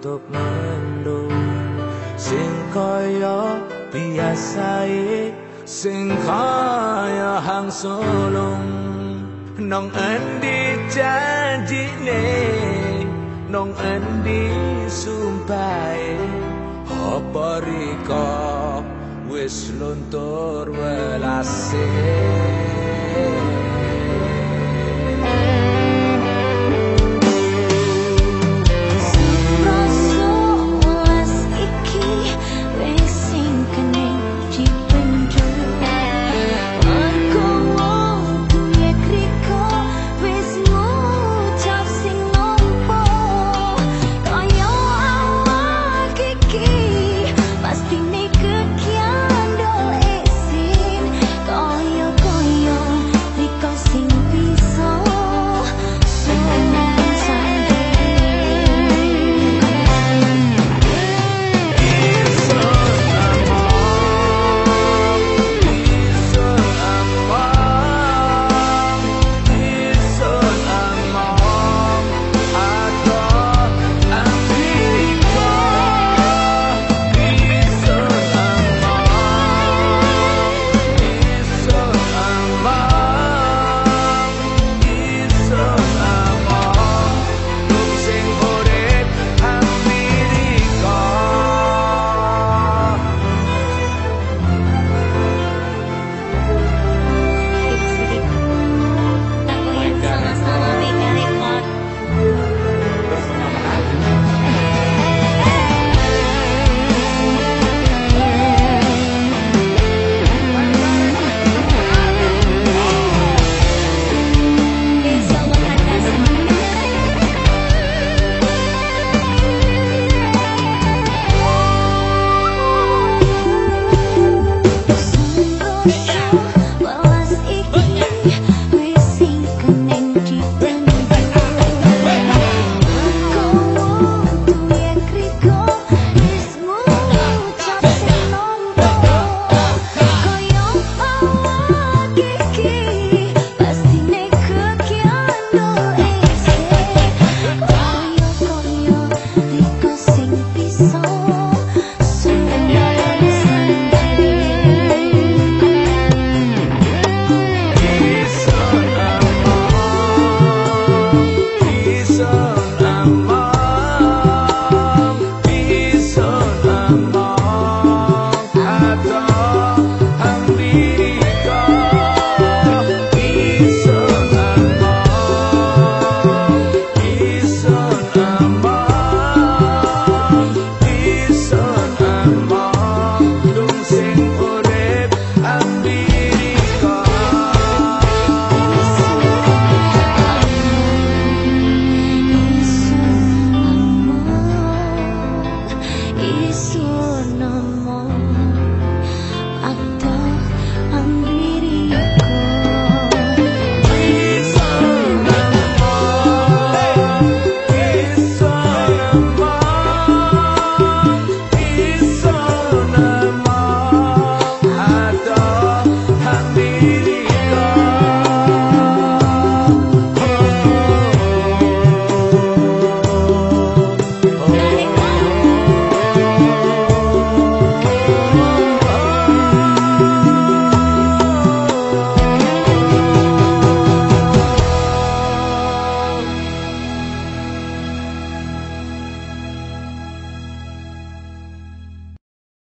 tutup mendung. Sing kaya biasae sing kaya hang solong nang endi janjine nang endi sumpae apa rika wis luntur welasih?